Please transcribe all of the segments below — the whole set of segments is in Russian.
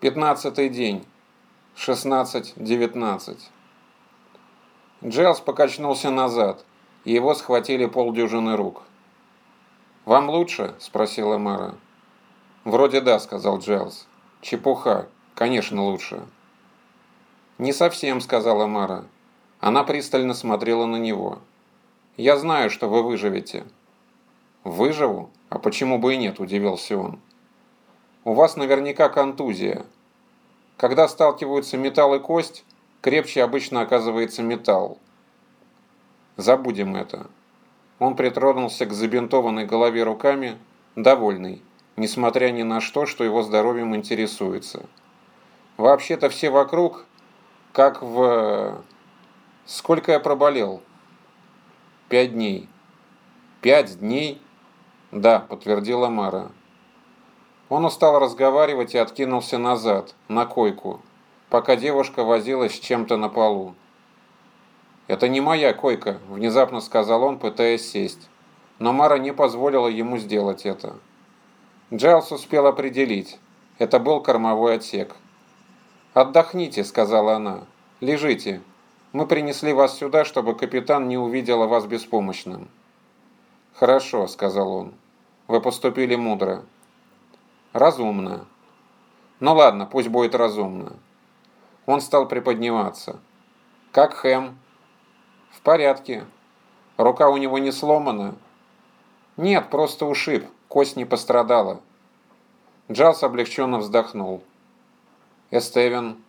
Пятнадцатый день. 16.19. Джейлс покачнулся назад, и его схватили полдюжины рук. «Вам лучше?» – спросила Мэра. «Вроде да», – сказал Джейлс. «Чепуха. Конечно, лучше». «Не совсем», – сказала Мэра. Она пристально смотрела на него. «Я знаю, что вы выживете». «Выживу? А почему бы и нет?» – удивился он. «У вас наверняка контузия. Когда сталкиваются металл и кость, крепче обычно оказывается металл. Забудем это». Он притронулся к забинтованной голове руками, довольный, несмотря ни на что, что его здоровьем интересуется. Вообще-то все вокруг, как в... Сколько я проболел? Пять дней. Пять дней? Да, подтвердила Мара. Он устал разговаривать и откинулся назад, на койку, пока девушка возилась с чем-то на полу. «Это не моя койка», – внезапно сказал он, пытаясь сесть. Но Мара не позволила ему сделать это. Джайлс успел определить. Это был кормовой отсек. «Отдохните», – сказала она. «Лежите. Мы принесли вас сюда, чтобы капитан не увидела вас беспомощным». «Хорошо», — сказал он. «Вы поступили мудро». «Разумно». «Ну ладно, пусть будет разумно». Он стал приподниматься. «Как Хэм?» «В порядке. Рука у него не сломана?» «Нет, просто ушиб. Кость не пострадала». Джалс облегченно вздохнул. «Эстевен?»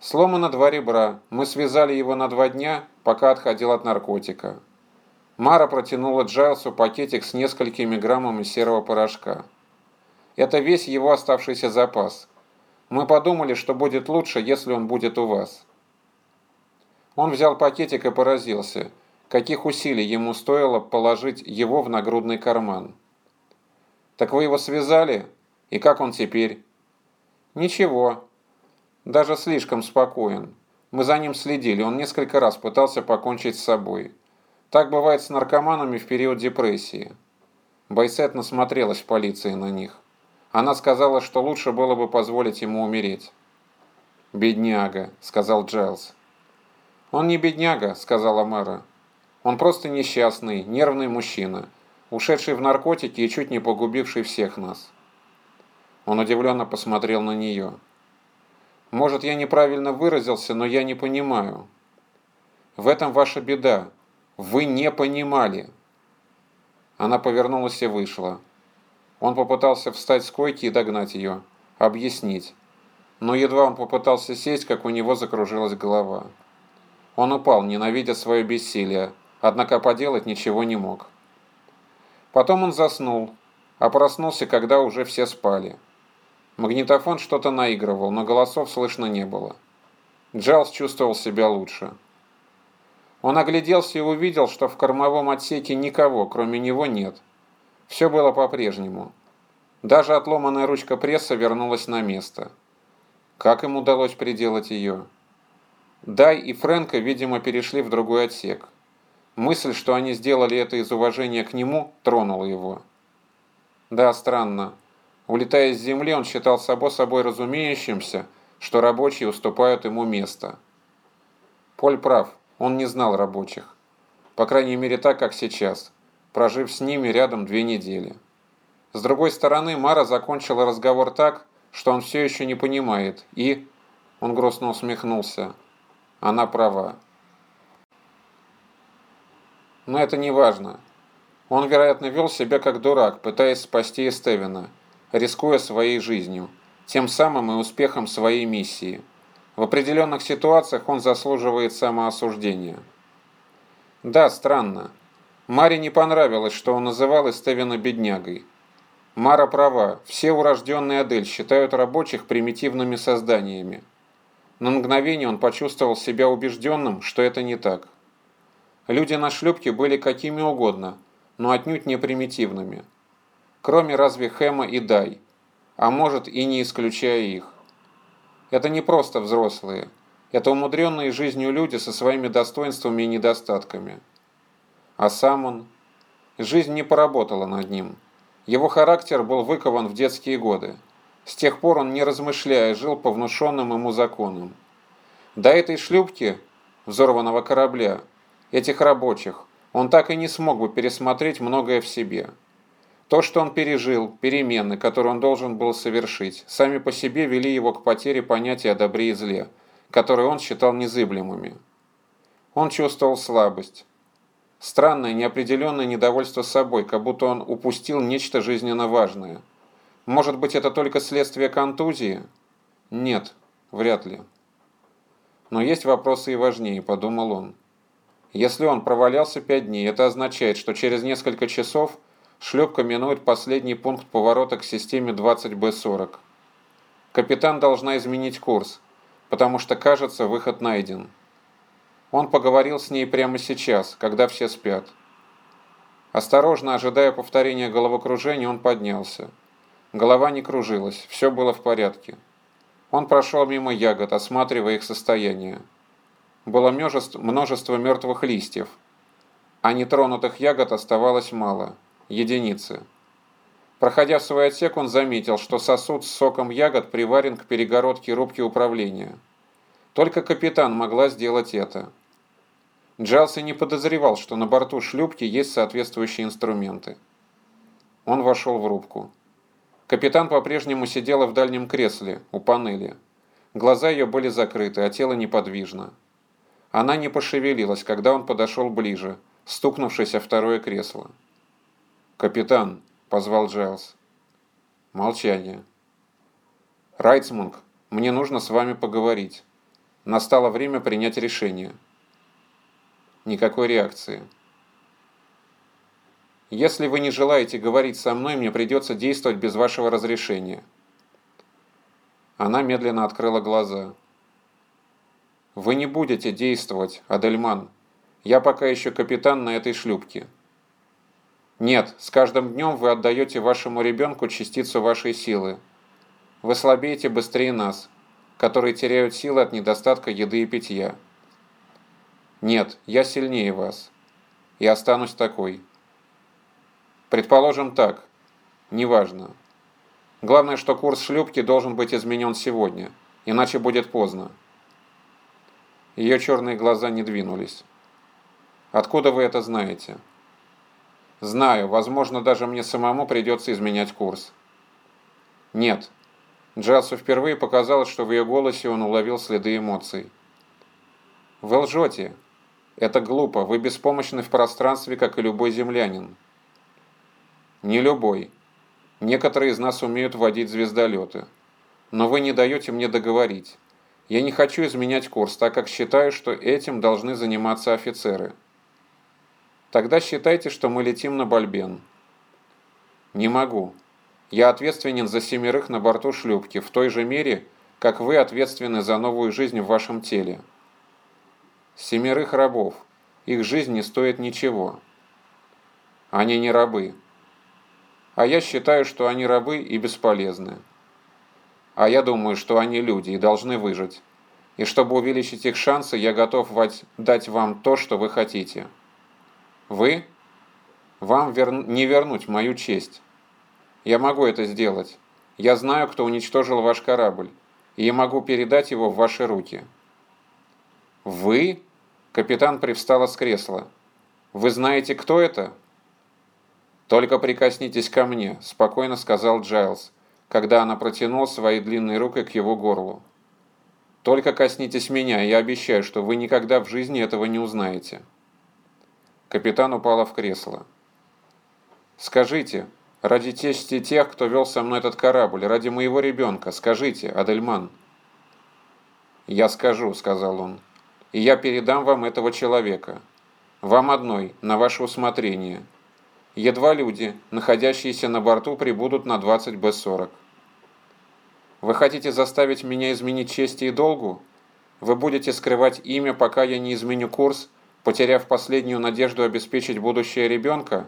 «Сломано два ребра. Мы связали его на два дня, пока отходил от наркотика». Мара протянула Джайлсу пакетик с несколькими граммами серого порошка. Это весь его оставшийся запас. Мы подумали, что будет лучше, если он будет у вас. Он взял пакетик и поразился, каких усилий ему стоило положить его в нагрудный карман. «Так вы его связали? И как он теперь?» «Ничего. Даже слишком спокоен. Мы за ним следили, он несколько раз пытался покончить с собой». Так бывает с наркоманами в период депрессии. Байсет насмотрелась в полиции на них. Она сказала, что лучше было бы позволить ему умереть. «Бедняга», — сказал Джайлз. «Он не бедняга», — сказала Мэра. «Он просто несчастный, нервный мужчина, ушедший в наркотики и чуть не погубивший всех нас». Он удивленно посмотрел на нее. «Может, я неправильно выразился, но я не понимаю. В этом ваша беда. Вы не понимали. Она повернулась и вышла. Он попытался встать с койки и догнать ее, объяснить. Но едва он попытался сесть, как у него закружилась голова. Он упал, ненавидя свое бессилие, однако поделать ничего не мог. Потом он заснул, а проснулся, когда уже все спали. Магнитофон что-то наигрывал, но голосов слышно не было. Джайлз чувствовал себя лучше. Он огляделся и увидел, что в кормовом отсеке никого, кроме него, нет. Все было по-прежнему. Даже отломанная ручка пресса вернулась на место. Как им удалось приделать ее? Дай и Фрэнка, видимо, перешли в другой отсек. Мысль, что они сделали это из уважения к нему, тронула его. Да, странно. Улетая с земли, он считал собой собой разумеющимся, что рабочие уступают ему место. Поль прав. Он не знал рабочих. По крайней мере так, как сейчас, прожив с ними рядом две недели. С другой стороны, Мара закончила разговор так, что он все еще не понимает, и... Он грустно усмехнулся. Она права. Но это не важно. Он, вероятно, вел себя как дурак, пытаясь спасти Эстевина, рискуя своей жизнью, тем самым и успехом своей миссии – в определенных ситуациях он заслуживает самоосуждения. Да, странно. Маре не понравилось, что он называл Эстевина беднягой. Мара права, все урожденные Адель считают рабочих примитивными созданиями. На мгновение он почувствовал себя убежденным, что это не так. Люди на шлюпке были какими угодно, но отнюдь не примитивными. Кроме разве Хэма и Дай, а может и не исключая их. Это не просто взрослые. Это умудренные жизнью люди со своими достоинствами и недостатками. А сам он... Жизнь не поработала над ним. Его характер был выкован в детские годы. С тех пор он, не размышляя, жил по внушенным ему законам. До этой шлюпки, взорванного корабля, этих рабочих, он так и не смог бы пересмотреть многое в себе. То, что он пережил, перемены, которые он должен был совершить, сами по себе вели его к потере понятия о добре и зле, которые он считал незыблемыми. Он чувствовал слабость. Странное, неопределенное недовольство собой, как будто он упустил нечто жизненно важное. Может быть, это только следствие контузии? Нет, вряд ли. Но есть вопросы и важнее, подумал он. Если он провалялся пять дней, это означает, что через несколько часов шлюпка минует последний пункт поворота к системе 20Б40. Капитан должна изменить курс, потому что, кажется, выход найден. Он поговорил с ней прямо сейчас, когда все спят. Осторожно ожидая повторения головокружения, он поднялся. Голова не кружилась, все было в порядке. Он прошел мимо ягод, осматривая их состояние было множество мертвых листьев, а нетронутых ягод оставалось мало, единицы. Проходя в свой отсек, он заметил, что сосуд с соком ягод приварен к перегородке рубки управления. Только капитан могла сделать это. Джалси не подозревал, что на борту шлюпки есть соответствующие инструменты. Он вошел в рубку. Капитан по-прежнему сидела в дальнем кресле, у панели. Глаза ее были закрыты, а тело неподвижно. Она не пошевелилась, когда он подошел ближе, стукнувшись о второе кресло. «Капитан», — позвал Джайлз. Молчание. «Райтсмунг, мне нужно с вами поговорить. Настало время принять решение». Никакой реакции. «Если вы не желаете говорить со мной, мне придется действовать без вашего разрешения». Она медленно открыла глаза. Вы не будете действовать, Адельман. Я пока еще капитан на этой шлюпке. Нет, с каждым днем вы отдаете вашему ребенку частицу вашей силы. Вы слабеете быстрее нас, которые теряют силы от недостатка еды и питья. Нет, я сильнее вас. И останусь такой. Предположим так. Неважно. Главное, что курс шлюпки должен быть изменен сегодня, иначе будет поздно. Ее черные глаза не двинулись. «Откуда вы это знаете?» «Знаю. Возможно, даже мне самому придется изменять курс». «Нет». Джайлсу впервые показалось, что в ее голосе он уловил следы эмоций. «Вы лжете. Это глупо. Вы беспомощны в пространстве, как и любой землянин». «Не любой. Некоторые из нас умеют водить звездолеты. Но вы не даете мне договорить. Я не хочу изменять курс, так как считаю, что этим должны заниматься офицеры. Тогда считайте, что мы летим на Бальбен. Не могу. Я ответственен за семерых на борту шлюпки в той же мере, как вы ответственны за новую жизнь в вашем теле. Семерых рабов. Их жизнь не стоит ничего. Они не рабы. А я считаю, что они рабы и бесполезны. А я думаю, что они люди и должны выжить. И чтобы увеличить их шансы, я готов дать вам то, что вы хотите. Вы? Вам вер... не вернуть мою честь. Я могу это сделать. Я знаю, кто уничтожил ваш корабль, и я могу передать его в ваши руки. Вы? Капитан привстала с кресла. Вы знаете, кто это? Только прикоснитесь ко мне, спокойно сказал Джайлз когда она протянула своей длинной рукой к его горлу. «Только коснитесь меня, я обещаю, что вы никогда в жизни этого не узнаете». Капитан упала в кресло. «Скажите, ради чести тех, кто вел со мной этот корабль, ради моего ребенка, скажите, Адельман». «Я скажу», — сказал он, — «и я передам вам этого человека. Вам одной, на ваше усмотрение» едва люди, находящиеся на борту, прибудут на 20 Б-40. Вы хотите заставить меня изменить чести и долгу? Вы будете скрывать имя, пока я не изменю курс, потеряв последнюю надежду обеспечить будущее ребенка?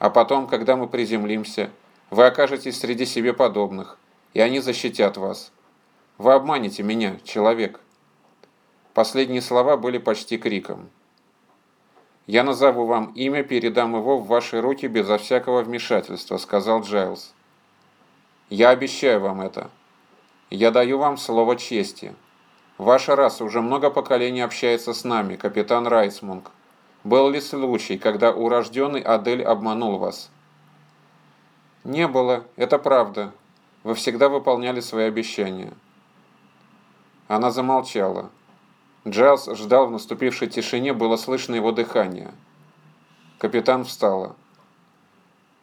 А потом, когда мы приземлимся, вы окажетесь среди себе подобных, и они защитят вас. Вы обманете меня, человек. Последние слова были почти криком. «Я назову вам имя, передам его в ваши руки безо всякого вмешательства», — сказал Джайлз. «Я обещаю вам это. Я даю вам слово чести. Ваша раса уже много поколений общается с нами, капитан Райсмунг. Был ли случай, когда урожденный Адель обманул вас? Не было, это правда. Вы всегда выполняли свои обещания. Она замолчала. Джайлз ждал в наступившей тишине, было слышно его дыхание. Капитан встала.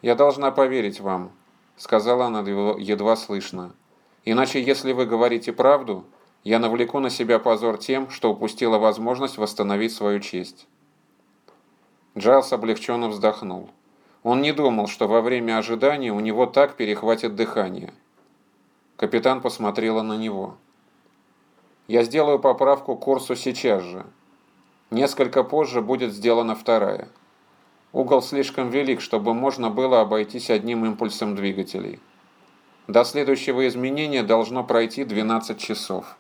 «Я должна поверить вам», — сказала она едва слышно. «Иначе, если вы говорите правду, я навлеку на себя позор тем, что упустила возможность восстановить свою честь». Джайлс облегченно вздохнул. Он не думал, что во время ожидания у него так перехватит дыхание. Капитан посмотрела на него. «Я сделаю поправку курсу сейчас же. Несколько позже будет сделана вторая. Угол слишком велик, чтобы можно было обойтись одним импульсом двигателей. До следующего изменения должно пройти 12 часов».